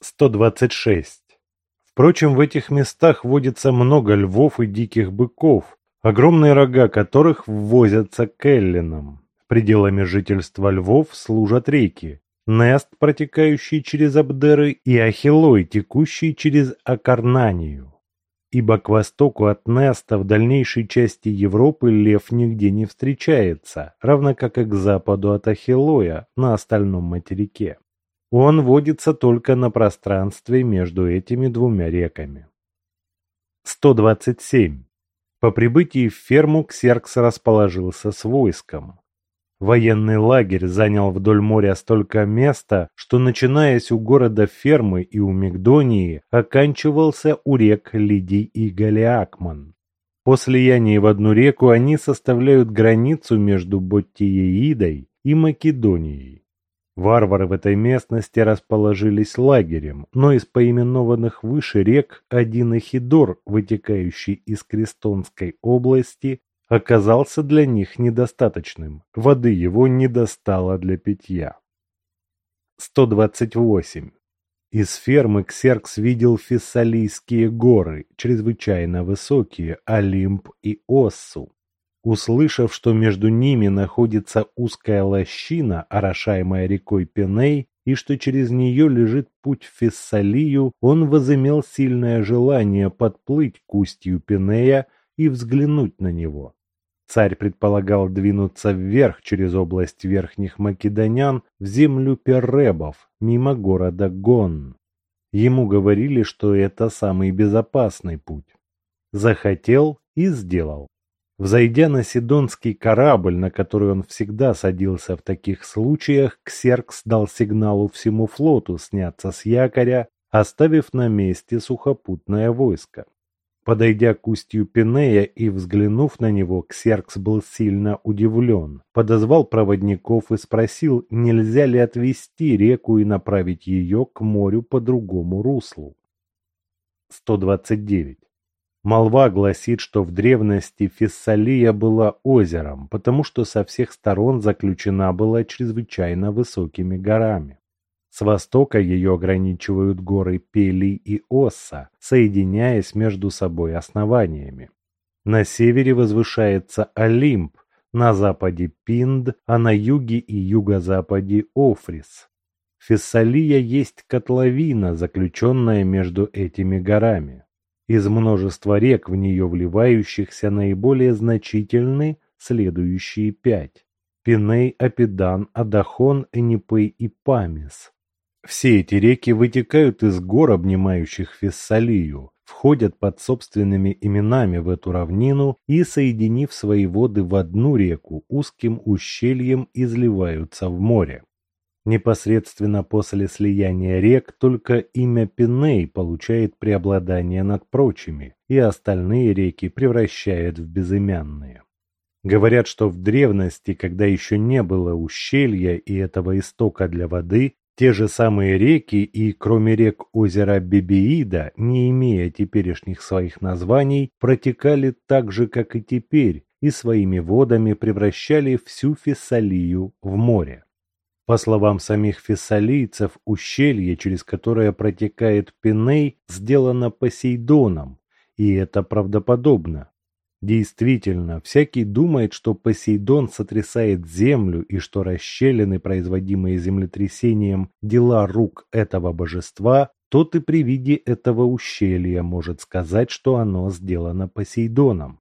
126. Впрочем, в этих местах водится много львов и диких быков, огромные рога которых ввозятся к эллинам. Пределами жительства львов служат реки, Нест, протекающий через Абдеры, и Ахилой, текущий через Акарнанию. Ибо к востоку от Неста в дальнейшей части Европы лев нигде не встречается, равно как и к западу от Ахилоя на остальном материке. Он водится только на пространстве между этими двумя реками. 127. По прибытии в ферму Ксеркс расположился с войском. Военный лагерь занял вдоль моря столько места, что начинаясь у города Фермы и у Мигдонии, оканчивался у рек Лидий и Галиакман. По слиянии в одну реку они составляют границу между Боттиеидой и Македонией. Варвары в этой местности расположились лагерем, но из поименованных выше рек один Эхидор, вытекающий из Крестонской области, оказался для них недостаточным, воды его не достало для питья. 128. Из фермы Ксеркс видел Фессалийские горы, чрезвычайно высокие, Олимп и Оссу. Услышав, что между ними находится узкая лощина, орошаемая рекой Пеней, и что через нее лежит путь в Фессалию, он возымел сильное желание подплыть к устью Пенея и взглянуть на него. Царь предполагал двинуться вверх через область верхних македонян в землю перребов, мимо города Гон. Ему говорили, что это самый безопасный путь. Захотел и сделал. Взойдя на сидонский корабль, на который он всегда садился в таких случаях, Ксеркс дал сигналу всему флоту сняться с якоря, оставив на месте сухопутное войско. Подойдя к устью Пинея и взглянув на него, Ксеркс был сильно удивлен. Подозвал проводников и спросил, нельзя ли отвести реку и направить ее к морю по другому руслу. 129. Молва гласит, что в древности Фессалия была озером, потому что со всех сторон заключена была чрезвычайно высокими горами. С востока ее ограничивают горы Пели и Осса, соединяясь между собой основаниями. На севере возвышается Олимп, на западе Пинд, а на юге и юго-западе Офрис. Фессалия есть котловина, заключенная между этими горами. Из множества рек в нее вливающихся наиболее значительны следующие пять. Пиней, Апидан, Адахон, Энипей и Памис. Все эти реки вытекают из гор, обнимающих Фессалию, входят под собственными именами в эту равнину и, соединив свои воды в одну реку, узким ущельем изливаются в море. Непосредственно после слияния рек только имя Пиней получает преобладание над прочими, и остальные реки превращает в безымянные. Говорят, что в древности, когда еще не было ущелья и этого истока для воды, те же самые реки и, кроме рек озера Бебеида, не имея теперешних своих названий, протекали так же, как и теперь, и своими водами превращали всю Фессалию в море. По словам самих фессалийцев, ущелье, через которое протекает Пеней, сделано Посейдоном, и это правдоподобно. Действительно, всякий думает, что Посейдон сотрясает землю и что расщелины, производимые землетрясением, дела рук этого божества, тот и при виде этого ущелья может сказать, что оно сделано Посейдоном.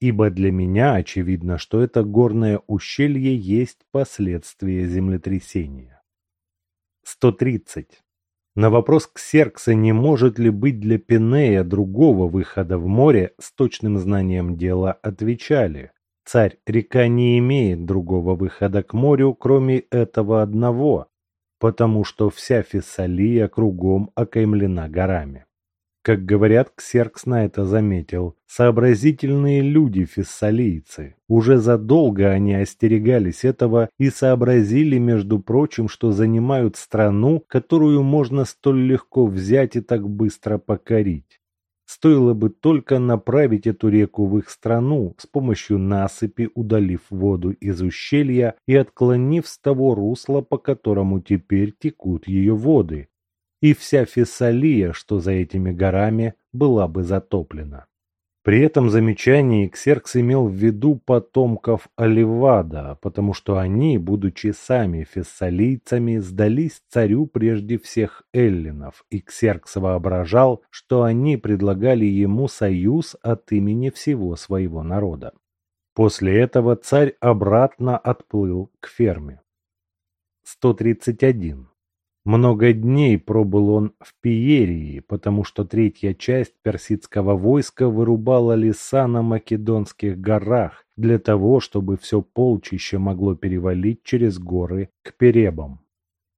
Ибо для меня очевидно, что это горное ущелье есть последствие землетрясения. 130. На вопрос Ксеркса, не может ли быть для Пинея другого выхода в море, с точным знанием дела отвечали. Царь, река не имеет другого выхода к морю, кроме этого одного, потому что вся Фессалия кругом окаймлена горами. Как говорят, Ксеркс на это заметил. Сообразительные люди фессалийцы. Уже задолго они остерегались этого и сообразили, между прочим, что занимают страну, которую можно столь легко взять и так быстро покорить. Стоило бы только направить эту реку в их страну с помощью насыпи, удалив воду из ущелья и отклонив с того русла, по которому теперь текут ее воды, и вся Фессалия, что за этими горами, была бы затоплена. При этом замечании Ксеркс имел в виду потомков Оливада, потому что они, будучи сами фессалийцами, сдались царю прежде всех эллинов, и Ксеркс воображал, что они предлагали ему союз от имени всего своего народа. После этого царь обратно отплыл к ферме. 131. Много дней пробыл он в Пиерии, потому что третья часть персидского войска вырубала леса на Македонских горах для того, чтобы все полчище могло перевалить через горы к Перебам.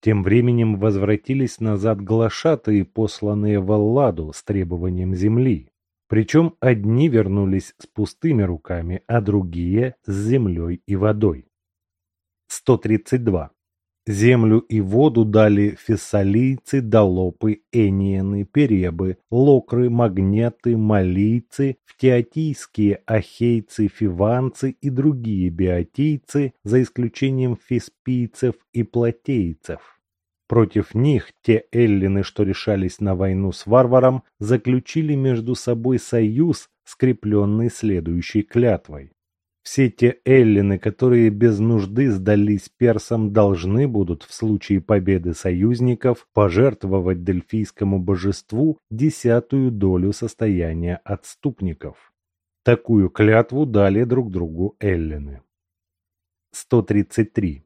Тем временем возвратились назад глашатые, посланные в Алладу с требованием земли. Причем одни вернулись с пустыми руками, а другие с землей и водой. 132. Землю и воду дали фессалийцы, долопы, эниены, перебы, локры, магнеты, малийцы, фтиатийские ахейцы, фиванцы и другие биотийцы, за исключением феспийцев и платейцев. Против них те эллины, что решались на войну с варваром, заключили между собой союз, скрепленный следующей клятвой. Все те эллины, которые без нужды сдались персам, должны будут в случае победы союзников пожертвовать дельфийскому божеству десятую долю состояния отступников. Такую клятву дали друг другу эллины. 133.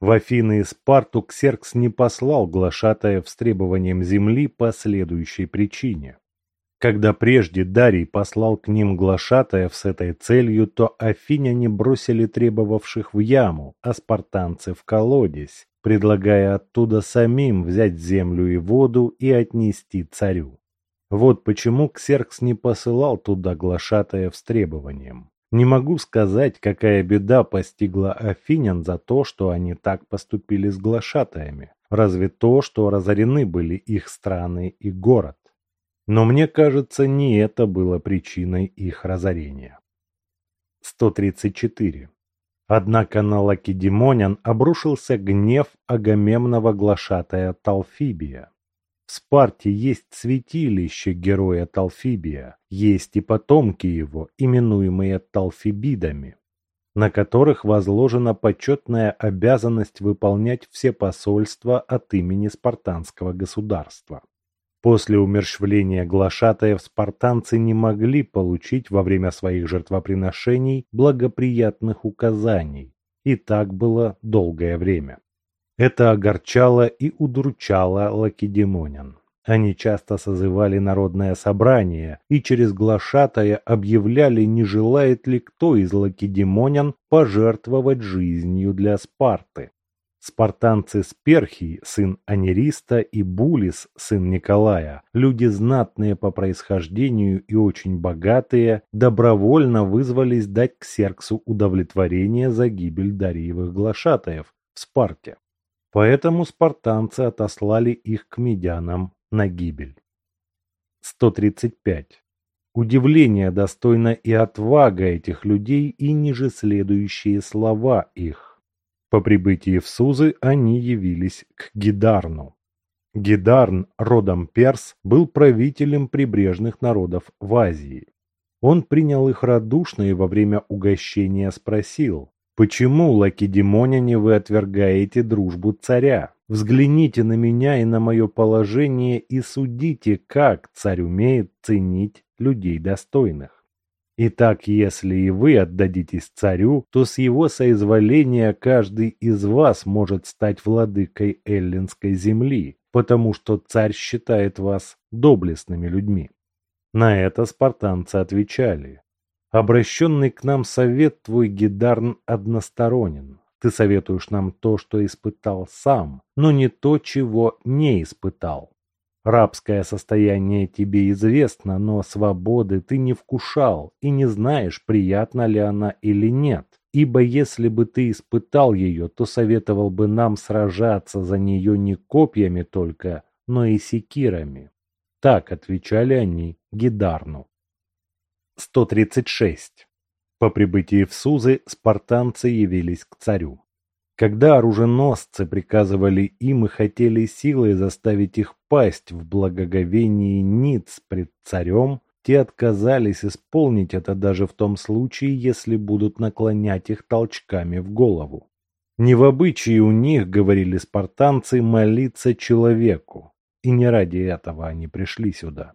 В Афины и Спарту Ксеркс не послал глашатаев с требованием земли по следующей причине. Когда прежде Дарий послал к ним глашатаев с этой целью, то афиняне бросили требовавших в яму, а спартанцы в колодец, предлагая оттуда самим взять землю и воду и отнести царю. Вот почему Ксеркс не посылал туда глашатаев с требованием. Не могу сказать, какая беда постигла афинян за то, что они так поступили с глашатаями. Разве то, что разорены были их страны и город. Но мне кажется, не это было причиной их разорения. 134. Однако на Лакедемонян обрушился гнев агамемного глашатая Талфибия. В Спарте есть святилище героя Талфибия, есть и потомки его, именуемые Талфибидами, на которых возложена почетная обязанность выполнять все посольства от имени спартанского государства. После умерщвления глашатаев спартанцы не могли получить во время своих жертвоприношений благоприятных указаний, и так было долгое время. Это огорчало и удручало лакедемонян. Они часто созывали народное собрание и через глашатая объявляли, не желает ли кто из лакедемонян пожертвовать жизнью для Спарты. Спартанцы Сперхий, сын Анериста, и Булис, сын Николая, люди знатные по происхождению и очень богатые, добровольно вызвались дать Ксерксу удовлетворение за гибель Дариевых глашатаев в Спарте. Поэтому спартанцы отослали их к медянам на гибель. 135. Удивление достойно и отвага этих людей, и ниже следующие слова их. По прибытии в Сузы они явились к Гидарну. Гидарн, родом перс, был правителем прибрежных народов в Азии. Он принял их радушно и во время угощения спросил, «Почему, лакедемоняне, вы отвергаете дружбу царя? Взгляните на меня и на мое положение и судите, как царь умеет ценить людей достойных». Итак, если и вы отдадитесь царю, то с его соизволения каждый из вас может стать владыкой эллинской земли, потому что царь считает вас доблестными людьми. На это спартанцы отвечали. Обращенный к нам совет твой, Гидарн, односторонен. Ты советуешь нам то, что испытал сам, но не то, чего не испытал. Рабское состояние тебе известно, но свободы ты не вкушал и не знаешь, приятна ли она или нет. Ибо если бы ты испытал ее, то советовал бы нам сражаться за нее не копьями только, но и секирами. Так отвечали они Гидарну. 136. По прибытии в Сузы спартанцы явились к царю. Когда оруженосцы приказывали им и хотели силой заставить их пасть в благоговении ниц пред царем, те отказались исполнить это даже в том случае, если будут наклонять их толчками в голову. Не в обычае у них, говорили спартанцы, молиться человеку, и не ради этого они пришли сюда.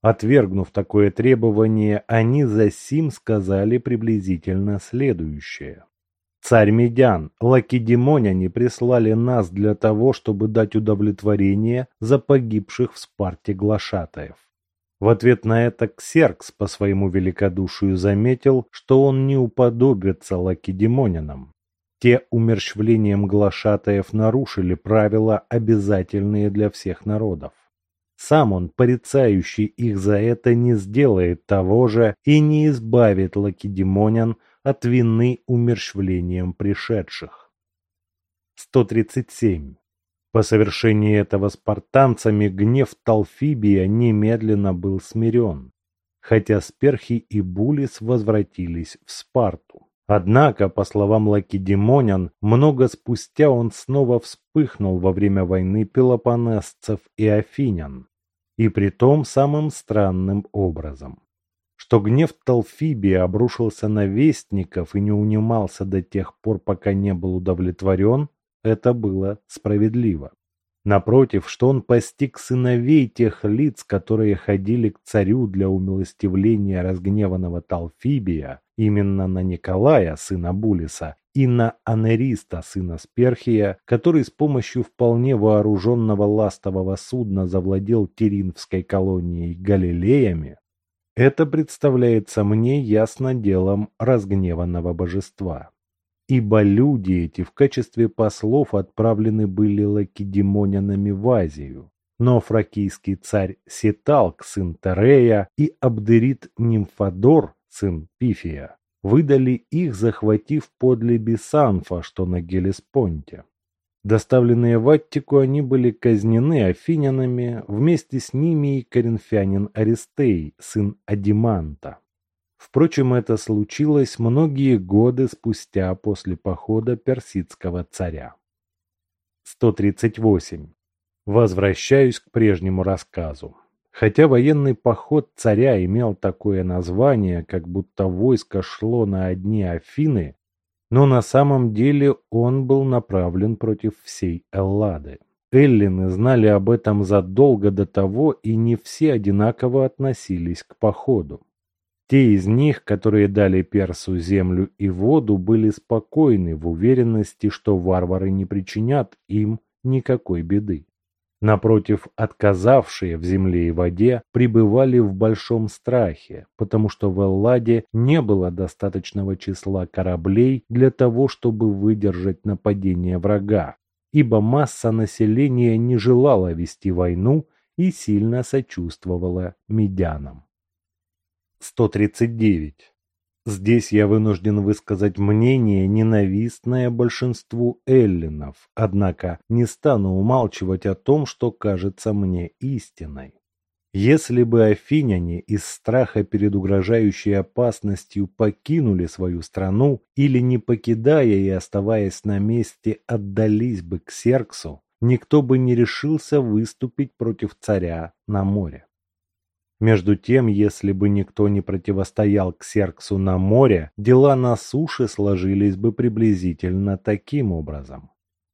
Отвергнув такое требование, они за сим сказали приблизительно следующее. Царь Медян, лакедемоняне прислали нас для того, чтобы дать удовлетворение за погибших в Спарте глашатаев. В ответ на это Ксеркс по своему великодушию заметил, что он не уподобится лакедемонянам. Те умерщвлением глашатаев нарушили правила, обязательные для всех народов. Сам он, порицающий их за это, не сделает того же и не избавит лакедемонян от вины умерщвлением пришедших. 137. По совершении этого спартанцами гнев Талфибия немедленно был смирен, хотя Сперхи и Булис возвратились в Спарту. Однако, по словам Лакедемонян, много спустя он снова вспыхнул во время войны пелопонесцев и афинян, и притом самым странным образом что гнев Талфибия обрушился на вестников и не унимался до тех пор, пока не был удовлетворен, это было справедливо. Напротив, что он постиг сыновей тех лиц, которые ходили к царю для умилостивления разгневанного Талфибия, именно на Николая, сына Булиса, и на Анериста, сына Сперхия, который с помощью вполне вооруженного ластового судна завладел Теринской колонией Галилеями, это представляется мне ясно делом разгневанного божества. Ибо люди эти в качестве послов отправлены были лакедемонянами в Азию, но фракийский царь Сеталк, сын Терея, и Абдерит Нимфодор, сын Пифия, выдали их, захватив подле Бисанфа, что на Гелеспонте. Доставленные в Аттику, они были казнены афинянами, вместе с ними и коринфянин Аристей, сын Адиманта. Впрочем, это случилось многие годы спустя после похода персидского царя. 138. Возвращаюсь к прежнему рассказу. Хотя военный поход царя имел такое название, как будто войско шло на одни Афины, но на самом деле он был направлен против всей Эллады. Эллины знали об этом задолго до того, и не все одинаково относились к походу. Те из них, которые дали Персу землю и воду, были спокойны в уверенности, что варвары не причинят им никакой беды. Напротив, отказавшие в земле и воде пребывали в большом страхе, потому что в Элладе не было достаточного числа кораблей для того, чтобы выдержать нападение врага, ибо масса населения не желала вести войну и сильно сочувствовала медянам. 139. Здесь я вынужден высказать мнение, ненавистное большинству эллинов, однако не стану умалчивать о том, что кажется мне истиной. Если бы афиняне из страха перед угрожающей опасностью покинули свою страну или не покидая и оставаясь на месте отдались бы к Серксу, никто бы не решился выступить против царя на море. Между тем, если бы никто не противостоял Ксерксу на море, дела на суше сложились бы приблизительно таким образом.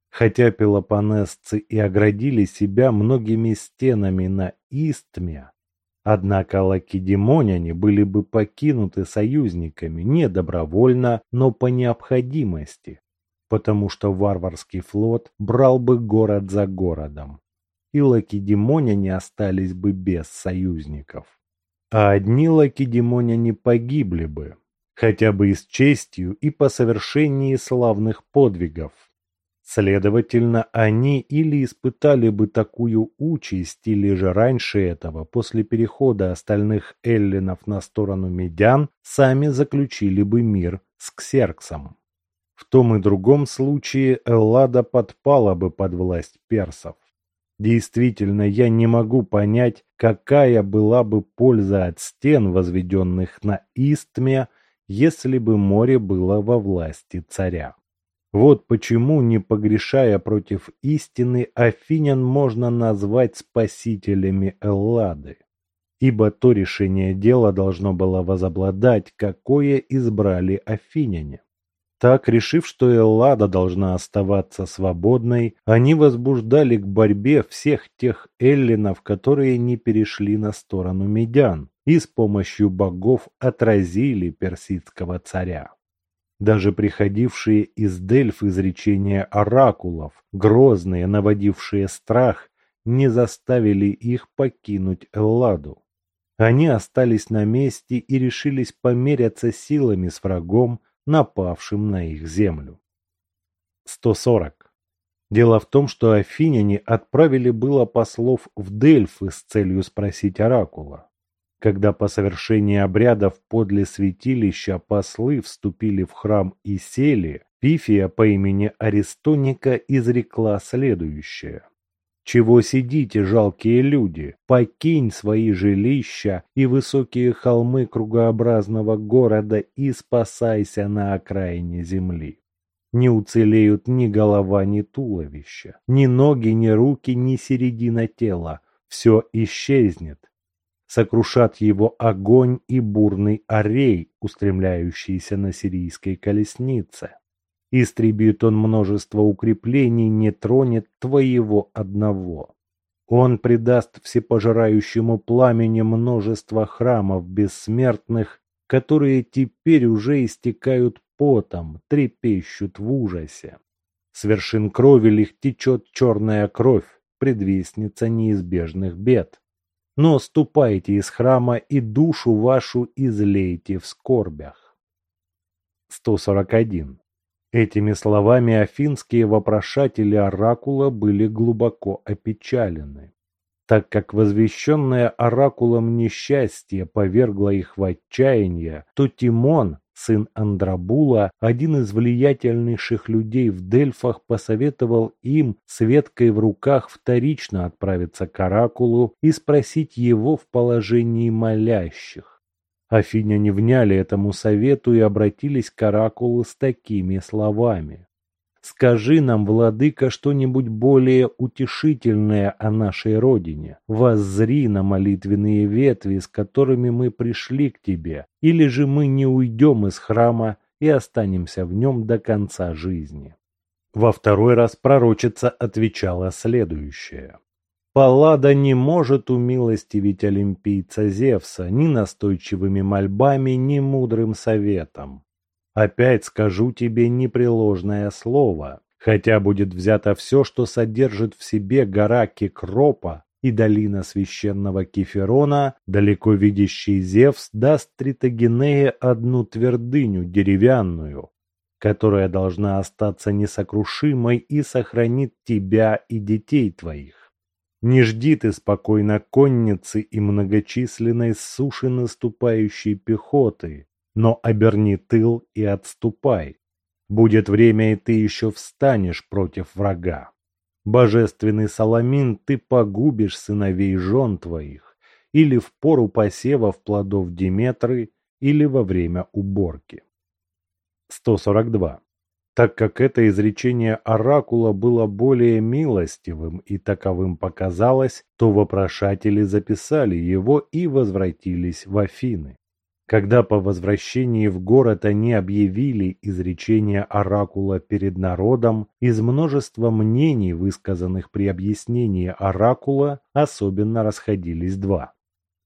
Хотя пелопонесцы и оградили себя многими стенами на Истме, однако лакедемоняне были бы покинуты союзниками не добровольно, но по необходимости, потому что варварский флот брал бы город за городом, и лакедемоняне остались бы без союзников. А одни лакедемоняне погибли бы, хотя бы и с честью и по совершении славных подвигов. Следовательно, они или испытали бы такую участь, или же раньше этого, после перехода остальных эллинов на сторону медян, сами заключили бы мир с Ксерксом. В том и другом случае Эллада подпала бы под власть персов. Действительно, я не могу понять, какая была бы польза от стен, возведенных на Истме, если бы море было во власти царя. Вот почему, не погрешая против истины, афинян можно назвать спасителями Эллады. Ибо то решение дела должно было возобладать, какое избрали афиняне. Так, решив, что Эллада должна оставаться свободной, они возбуждали к борьбе всех тех эллинов, которые не перешли на сторону медян, и с помощью богов отразили персидского царя. Даже приходившие из Дельф изречения оракулов, грозные, наводившие страх, не заставили их покинуть Элладу. Они остались на месте и решились померяться силами с врагом, напавшим на их землю. 140. Дело в том, что афиняне отправили было послов в Дельфы с целью спросить оракула. Когда по совершении обрядов подле святилища послы вступили в храм и сели, Пифия по имени Аристоника изрекла следующее. Чего сидите, жалкие люди? Покинь свои жилища и высокие холмы кругообразного города и спасайся на окраине земли. Не уцелеют ни голова, ни туловище, ни ноги, ни руки, ни середина тела. Все исчезнет. Сокрушат его огонь и бурный орей, устремляющийся на сирийской колеснице. Истребит он множество укреплений, не тронет твоего одного. Он предаст всепожирающему пламени множество храмов бессмертных, которые теперь уже истекают потом, трепещут в ужасе. С вершин крови их течет черная кровь, предвестница неизбежных бед. Но ступайте из храма и душу вашу излейте в скорбях. 141. Этими словами афинские вопрошатели оракула были глубоко опечалены, так как возвещенное оракулом несчастье повергло их в отчаяние, то Тимон, сын Андрабула, один из влиятельнейших людей в Дельфах, посоветовал им с веткой в руках вторично отправиться к оракулу и спросить его в положении молящих. Афиняне вняли этому совету и обратились к оракулу с такими словами. «Скажи нам, владыка, что-нибудь более утешительное о нашей родине. Воззри на молитвенные ветви, с которыми мы пришли к тебе, или же мы не уйдем из храма и останемся в нем до конца жизни». Во второй раз пророчица отвечала следующее. Паллада не может умилостивить олимпийца Зевса ни настойчивыми мольбами, ни мудрым советом. Опять скажу тебе непреложное слово, хотя будет взято все, что содержит в себе гора Кекропа и долина священного Кеферона, далеко видящий Зевс даст Тритогенее одну твердыню деревянную, которая должна остаться несокрушимой и сохранит тебя и детей твоих. Не жди ты спокойно конницы и многочисленной суши наступающей пехоты, но оберни тыл и отступай. Будет время, и ты еще встанешь против врага. Божественный Соломин, ты погубишь сыновей жен твоих, или в пору посевов плодов Диметры, или во время уборки. 142 так как это изречение оракула было более милостивым и таковым показалось, то вопрошатели записали его и возвратились в Афины. Когда по возвращении в город они объявили изречение оракула перед народом, из множества мнений, высказанных при объяснении оракула, особенно расходились два.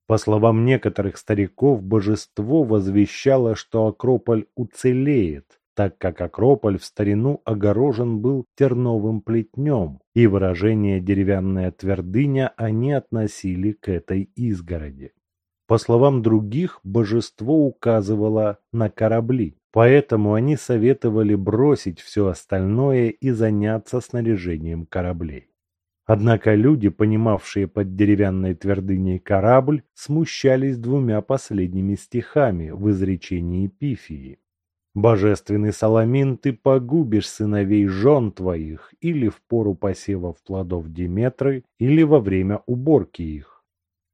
По словам некоторых стариков, божество возвещало, что Акрополь уцелеет, так как Акрополь в старину огорожен был терновым плетнем, и выражение «деревянная твердыня» они относили к этой изгороди. По словам других, божество указывало на корабли, поэтому они советовали бросить все остальное и заняться снаряжением кораблей. Однако люди, понимавшие под деревянной твердыней корабль, смущались двумя последними стихами в изречении Пифии. Божественный Соломин, ты погубишь сыновей жен твоих или в пору посевов плодов Диметры, или во время уборки их.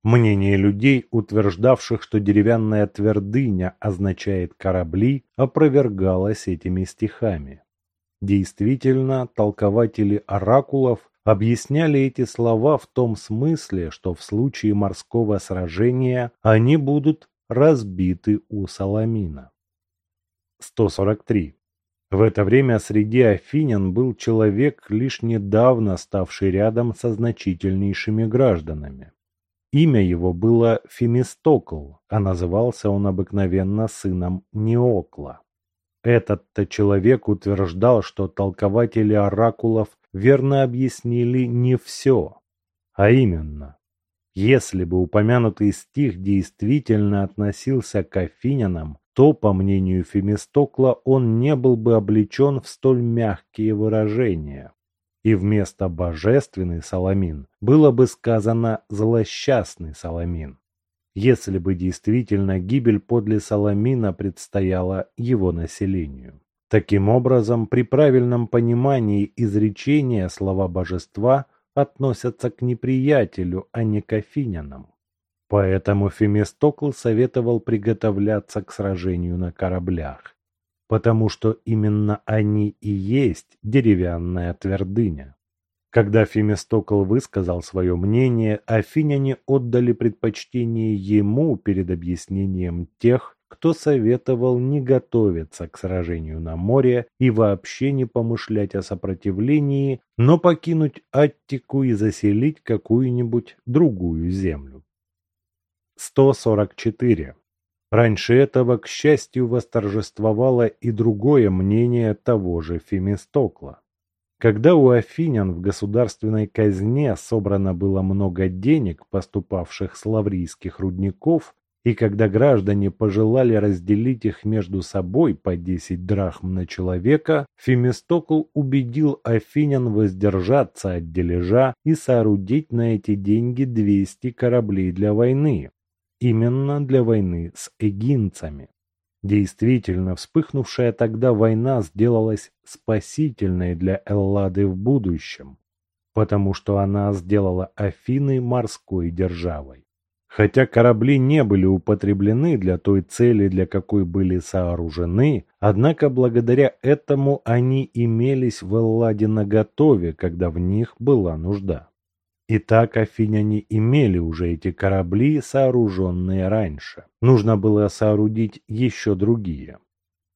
Мнение людей, утверждавших, что деревянная твердыня означает корабли, опровергалось этими стихами. Действительно, толкователи оракулов объясняли эти слова в том смысле, что в случае морского сражения они будут разбиты у Саламина. 143. В это время среди афинян был человек, лишь недавно ставший рядом со значительнейшими гражданами. Имя его было Фемистокл, а назывался он обыкновенно сыном Неокла. Этот-то человек утверждал, что толкователи оракулов верно объяснили не все, а именно, если бы упомянутый стих действительно относился к афинянам, то, по мнению Фемистокла, он не был бы облечен в столь мягкие выражения. И вместо «божественный Соломин» было бы сказано «злосчастный Соломин», если бы действительно гибель подле Соломина предстояла его населению. Таким образом, при правильном понимании изречения слова божества относятся к неприятелю, а не к афинянам. Поэтому Фемистокл советовал приготовляться к сражению на кораблях, потому что именно они и есть деревянная твердыня. Когда Фемистокл высказал свое мнение, афиняне отдали предпочтение ему перед объяснением тех, кто советовал не готовиться к сражению на море и вообще не помышлять о сопротивлении, но покинуть Аттику и заселить какую-нибудь другую землю. 144. Раньше этого, к счастью, восторжествовало и другое мнение того же Фемистокла. Когда у афинян в государственной казне собрано было много денег, поступавших с лаврийских рудников, и когда граждане пожелали разделить их между собой по 10 драхм на человека, Фемистокл убедил афинян воздержаться от дележа и соорудить на эти деньги 200 кораблей для войны. Именно для войны с эгинцами. Действительно, вспыхнувшая тогда война сделалась спасительной для Эллады в будущем, потому что она сделала Афины морской державой. Хотя корабли не были употреблены для той цели, для какой были сооружены, однако благодаря этому они имелись в Элладе наготове, когда в них была нужда. Итак, афиняне имели уже эти корабли, сооруженные раньше. Нужно было соорудить еще другие.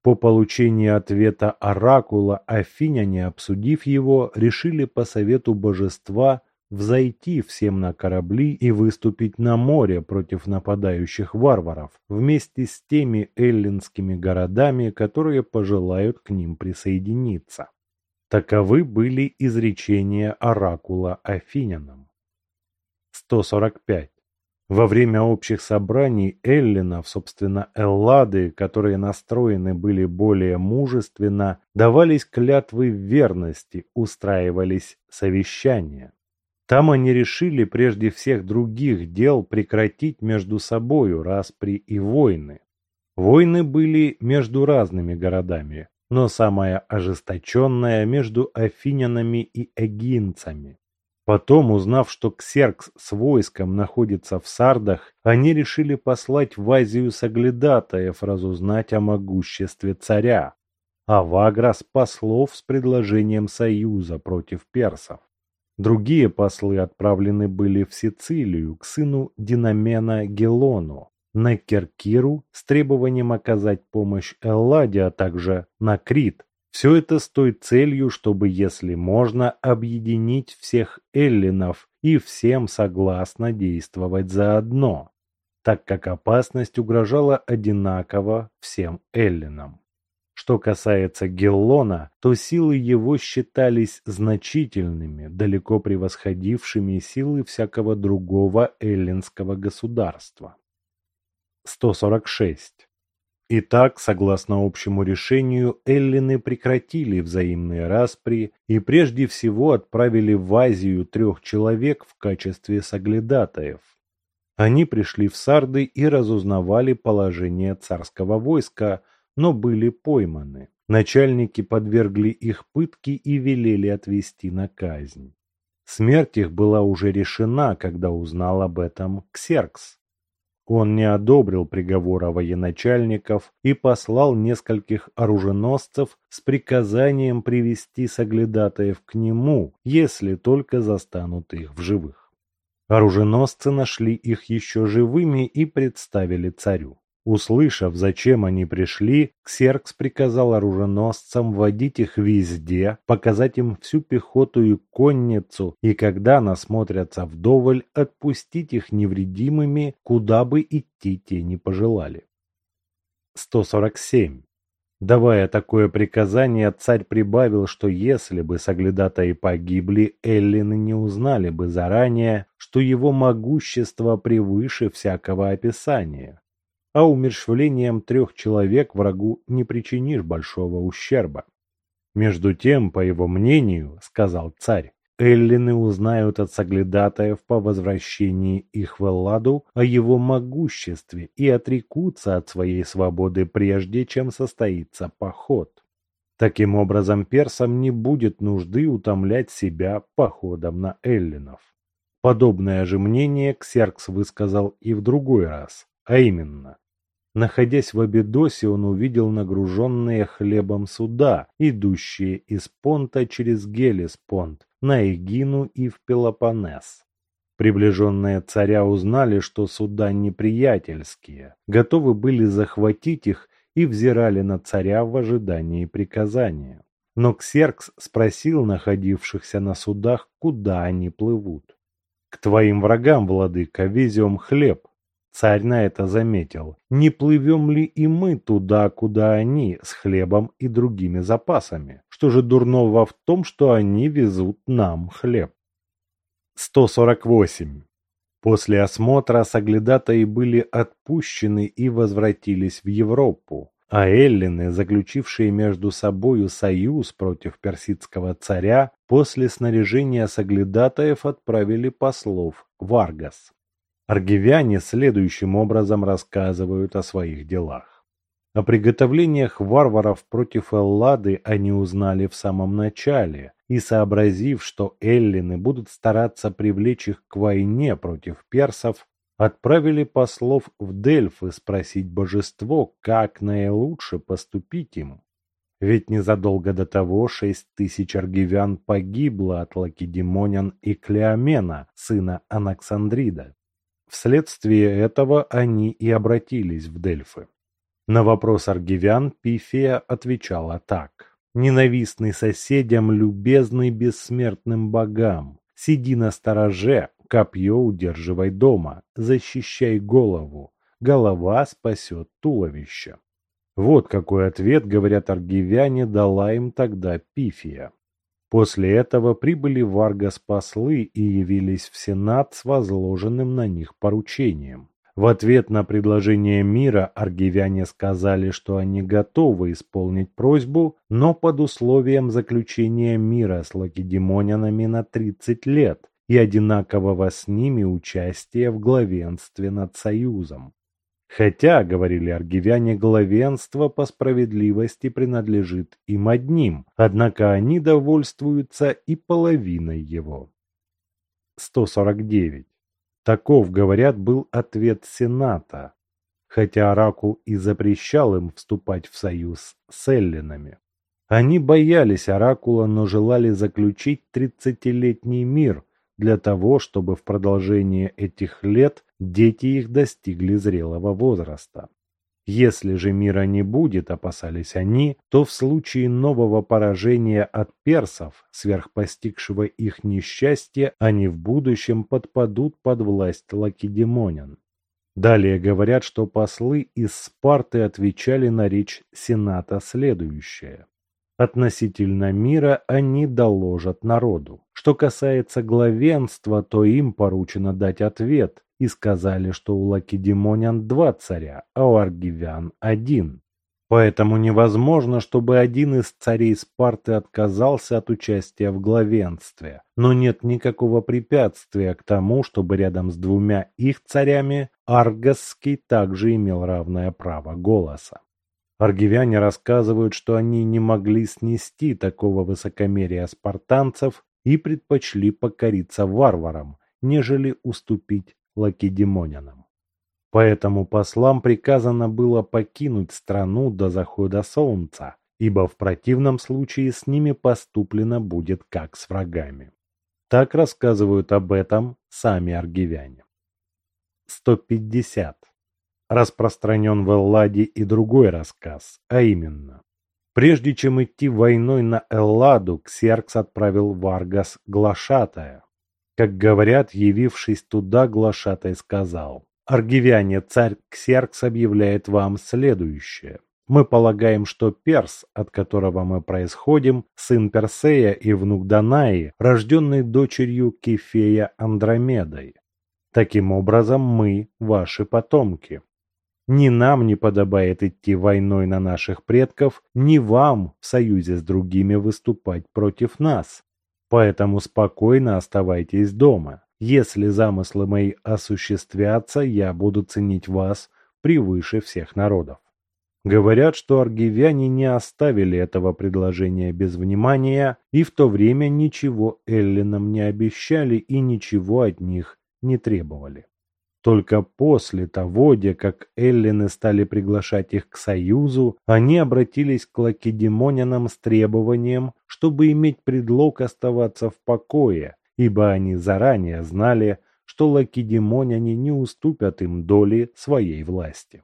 По получении ответа оракула афиняне, обсудив его, решили по совету божества взойти всем на корабли и выступить на море против нападающих варваров, вместе с теми эллинскими городами, которые пожелают к ним присоединиться. Таковы были изречения оракула Афинянам. 145. Во время общих собраний эллинов, собственно эллады, которые настроены были более мужественно, давались клятвы верности, устраивались совещания. Там они решили прежде всех других дел прекратить между собою распри и войны. Войны были между разными городами, но самая ожесточенная между афинянами и эгинцами. Потом, узнав, что Ксеркс с войском находится в Сардах, они решили послать в Азию соглядатаев разузнать о могуществе царя, а Ваграс послов с предложением союза против персов. Другие послы отправлены были в Сицилию к сыну Динамена Гелону, на Керкиру с требованием оказать помощь Элладе, а также на Крит. Все это с той целью, чтобы, если можно, объединить всех эллинов и всем согласно действовать заодно, так как опасность угрожала одинаково всем эллинам. Что касается Геллона, то силы его считались значительными, далеко превосходившими силы всякого другого эллинского государства. 146. Итак, согласно общему решению, эллины прекратили взаимные распри и прежде всего отправили в Азию трех человек в качестве соглядатаев. Они пришли в Сарды и разузнавали положение царского войска, но были пойманы. Начальники подвергли их пытке и велели отвести на казнь. Смерть их была уже решена, когда узнал об этом Ксеркс. Он не одобрил приговора военачальников и послал нескольких оруженосцев с приказанием привести соглядатаев к нему, если только застанут их в живых. Оруженосцы нашли их еще живыми и представили царю. Услышав, зачем они пришли, Ксеркс приказал оруженосцам водить их везде, показать им всю пехоту и конницу, и когда насмотрятся вдоволь, отпустить их невредимыми, куда бы идти те не пожелали. 147. Давая такое приказание, царь прибавил, что если бы соглядатаи погибли, эллины не узнали бы заранее, что его могущество превыше всякого описания а умерщвлением трех человек врагу не причинишь большого ущерба. Между тем, по его мнению, сказал царь, эллины узнают от соглядатаев по возвращении их в Элладу о его могуществе и отрекутся от своей свободы прежде, чем состоится поход. Таким образом, персам не будет нужды утомлять себя походом на эллинов. Подобное же мнение Ксеркс высказал и в другой раз, а именно, находясь в Абидосе, он увидел нагруженные хлебом суда, идущие из Понта через Гелеспонт, на Эгину и в Пелопоннес. Приближенные царя узнали, что суда неприятельские, готовы были захватить их и взирали на царя в ожидании приказания. Но Ксеркс спросил находившихся на судах, куда они плывут. «К твоим врагам, владыка, везем хлеб», Царь на это заметил. Не плывем ли и мы туда, куда они, с хлебом и другими запасами? Что же дурного в том, что они везут нам хлеб? 148. После осмотра соглядатаи были отпущены и возвратились в Европу, а эллины, заключившие между собою союз против персидского царя, после снаряжения соглядатаев отправили послов в Аргас. Аргивяне следующим образом рассказывают о своих делах. О приготовлениях варваров против Эллады они узнали в самом начале, и сообразив, что эллины будут стараться привлечь их к войне против персов, отправили послов в Дельфы спросить божество, как наилучше поступить им. Ведь незадолго до того шесть тысяч аргивян погибло от лакедемонян и Клеомена, сына Анаксандрида. Вследствие этого они и обратились в Дельфы. На вопрос аргивян Пифия отвечала так. «Ненавистный соседям, любезный бессмертным богам, сиди на стороже, копье удерживай дома, защищай голову, голова спасет туловище». Вот какой ответ, говорят аргивяне, дала им тогда Пифия. После этого прибыли в послы и явились в Сенат с возложенным на них поручением. В ответ на предложение мира аргивяне сказали, что они готовы исполнить просьбу, но под условием заключения мира с лакедемонянами на 30 лет и одинакового с ними участия в главенстве над Союзом. Хотя, говорили аргивяне, главенство по справедливости принадлежит им одним, однако они довольствуются и половиной его. 149. Таков, говорят, был ответ Сената, хотя Оракул и запрещал им вступать в союз с эллинами. Они боялись Оракула, но желали заключить тридцатилетний мир, для того, чтобы в продолжение этих лет дети их достигли зрелого возраста. Если же мира не будет, опасались они, то в случае нового поражения от персов, сверхпостигшего их несчастья, они в будущем подпадут под власть лакедемонян. Далее говорят, что послы из Спарты отвечали на речь Сената следующее. Относительно мира они доложат народу. Что касается главенства, то им поручено дать ответ, и сказали, что у лакедемонян два царя, а у аргивян один. Поэтому невозможно, чтобы один из царей Спарты отказался от участия в главенстве, но нет никакого препятствия к тому, чтобы рядом с двумя их царями Аргосский также имел равное право голоса. Аргивяне рассказывают, что они не могли снести такого высокомерия спартанцев и предпочли покориться варварам, нежели уступить лакедемонянам. Поэтому послам приказано было покинуть страну до захода солнца, ибо в противном случае с ними поступлено будет как с врагами. Так рассказывают об этом сами аргивяне. 150. Распространен в Элладе и другой рассказ, а именно. Прежде чем идти войной на Элладу, Ксеркс отправил Варгас Глашатая. Как говорят, явившись туда, Глашатай сказал, «Аргивяне, царь Ксеркс объявляет вам следующее. Мы полагаем, что Перс, от которого мы происходим, сын Персея и внук Данаи, рожденный дочерью Кефея Андромедой. Таким образом, мы ваши потомки. Ни нам не подобает идти войной на наших предков, ни вам в союзе с другими выступать против нас. Поэтому спокойно оставайтесь дома. Если замыслы мои осуществятся, я буду ценить вас превыше всех народов. Говорят, что аргивяне не оставили этого предложения без внимания и в то время ничего эллинам не обещали и ничего от них не требовали. Только после того, как эллины стали приглашать их к союзу, они обратились к лакедемонянам с требованием, чтобы иметь предлог оставаться в покое, ибо они заранее знали, что лакедемоняне не уступят им доли своей власти.